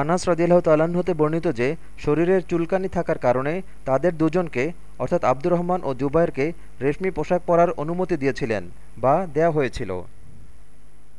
আনাস রদিল্লাহ তাল্লাহ্ন হতে বর্ণিত যে, শরীরের চুলকানি থাকার কারণে তাদের দুজনকে, অর্থাৎ আব্দুর রহমান ও জুবাইরকে রেশমি পোশাক পরার অনুমতি দিয়েছিলেন বা দেয়া হয়েছিল।